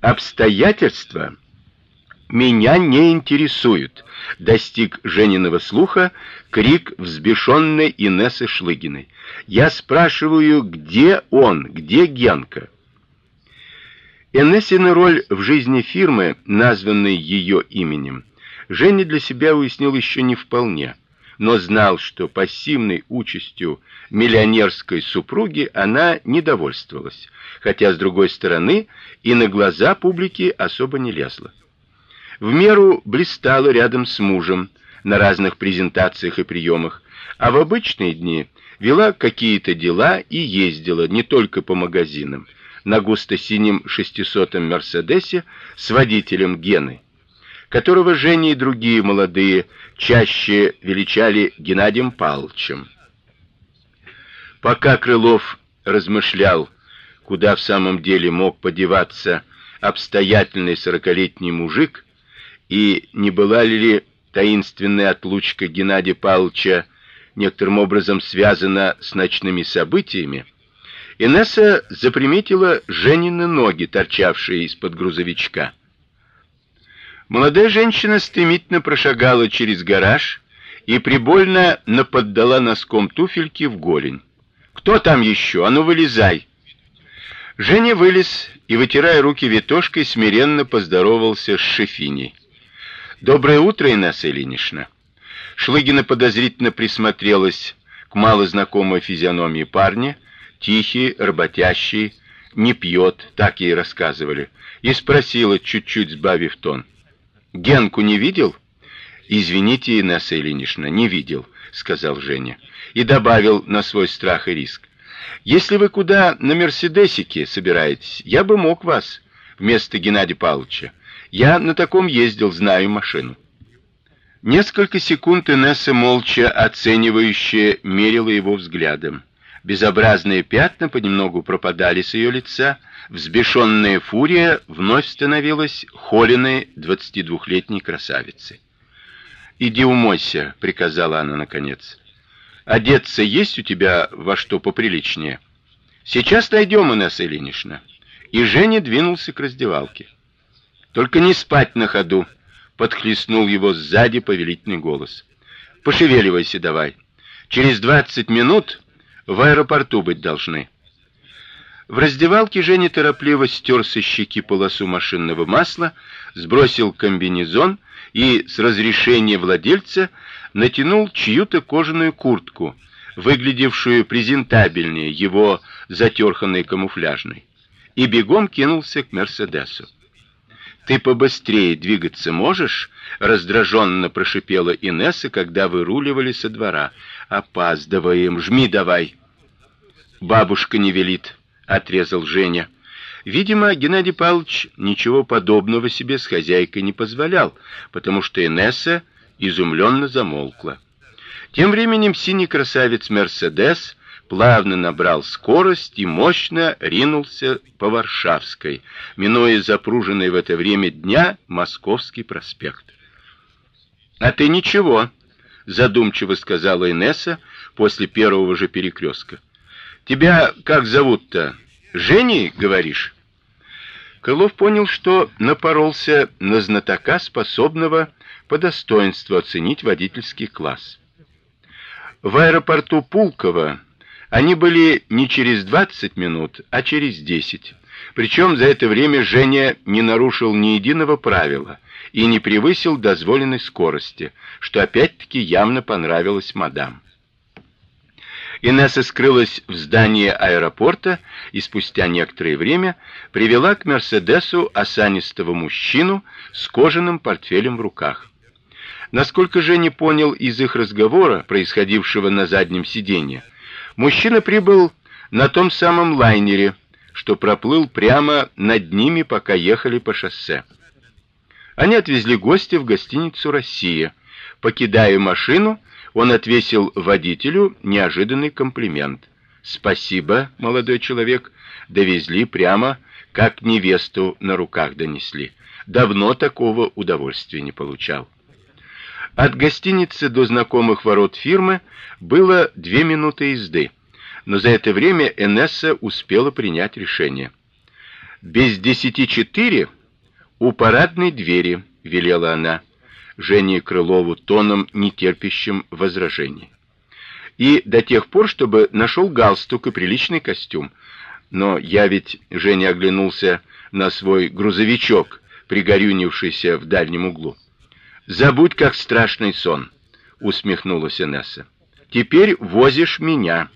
Обстоятельства меня не интересуют, достиг Жениного слуха крик взбешенной Инессы Шлыгиной. Я спрашиваю, где он, где Генка? Инессина роль в жизни фирмы, названной ее именем, Женя для себя уяснил еще не вполне, но знал, что пассивной участью миллионерской супруги она не довольствовалась, хотя с другой стороны и на глаза публики особо не лезла. В меру блистала рядом с мужем на разных презентациях и приемах, а в обычные дни вела какие-то дела и ездила не только по магазинам, на густо-синем 600-м Мерседесе с водителем Гены, которого Женя и другие молодые чаще величали Геннадием Павловичем. Пока Крылов размышлял, куда в самом деле мог подеваться обстоятельный сорокалетний мужик, и не была ли таинственная отлучка Геннадия Павловича некоторым образом связана с ночными событиями, Инесса заприметила Женины ноги, торчавшие из-под грузовичка. Молодая женщина стремительно прошагала через гараж и прибольно наподдала носком туфельки в голень. Кто там еще? А ну вылезай. Женя вылез и вытирая руки ветошкой, смиренно поздоровался с Шефиней. Доброе утро, Инесса Ильинична. Шлыгина подозрительно присмотрелась к малознакомой физиономии парня тихий, работящий, не пьет, так ей рассказывали, и спросила, чуть-чуть сбавив тон: "Генку не видел?" "Извините, Инесса Ильинична, не видел", сказал Женя и добавил на свой страх и риск: "Если вы куда на Мерседесике собираетесь, я бы мог вас вместо Геннадия Павловича. Я на таком ездил, знаю машину". Несколько секунд Инесса молча оценивающе мерила его взглядом. Безобразные пятна понемногу пропадали с ее лица, взбешенная фурия вновь становилась холеной двадцатидвухлетней красавицей. "Иди умойся", приказала она наконец. "Одеться есть у тебя во что поприличнее?" "Сейчас найдем, Инесса Ильинична". И Женя двинулся к раздевалке. "Только не спать на ходу", подхлестнул его сзади повелительный голос. "Пошевеливайся давай. Через двадцать минут в аэропорту быть должны. В раздевалке Женя торопливо стер со щеки полосу машинного масла, сбросил комбинезон и с разрешения владельца натянул чью-то кожаную куртку, выглядевшую презентабельнее его затерханной камуфляжной, и бегом кинулся к Мерседесу. Ты побыстрее двигаться можешь? раздраженно прошипела Инесса, когда выруливали со двора. Опаздываем, жми давай. Бабушка не велит, отрезал Женя. Видимо, Геннадий Павлович ничего подобного себе с хозяйкой не позволял, потому что Инесса изумленно замолкла. Тем временем синий красавец Мерседес плавно набрал скорость и мощно ринулся по Варшавской, минуя запруженный в это время дня Московский проспект. А ты ничего, задумчиво сказала Инесса после первого же перекрестка. Тебя как зовут-то? Женей, говоришь? Крылов понял, что напоролся на знатока, способного по достоинству оценить водительский класс. В аэропорту Пулково они были не через 20 минут, а через 10. Причем за это время Женя не нарушил ни единого правила и не превысил дозволенной скорости, что опять-таки явно понравилось мадам. Инесса скрылась в здании аэропорта и спустя некоторое время привела к Мерседесу осанистого мужчину с кожаным портфелем в руках. Насколько Женя понял из их разговора, происходившего на заднем сиденье, мужчина прибыл на том самом лайнере, что проплыл прямо над ними, пока ехали по шоссе. Они отвезли гостя в гостиницу Россия. Покидая машину, он отвесил водителю неожиданный комплимент. Спасибо, молодой человек, довезли прямо, как невесту на руках донесли. Давно такого удовольствия не получал. От гостиницы до знакомых ворот фирмы было две минуты езды, но за это время Энесса успела принять решение. Без десяти четыре у парадной двери, велела она Жене Крылову тоном нетерпящим возражений. И до тех пор, чтобы нашел галстук и приличный костюм. Но я ведь Женя оглянулся на свой грузовичок, пригорюнившийся в дальнем углу. Забудь, как страшный сон, усмехнулась Инесса. Теперь возишь меня.